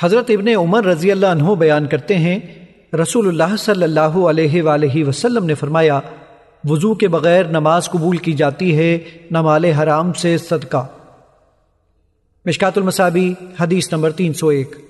حضرت ابن عمر رضی اللہ عنہ بیان کرتے ہیں، رسول اللہ صلی اللہ علیہ وآلہ وسلم نے فرمایا، وضو کے بغیر نماز قبول کی جاتی ہے نمال حرام سے صدقہ۔ مشکات المصابی حدیث نمبر تین سو ایک۔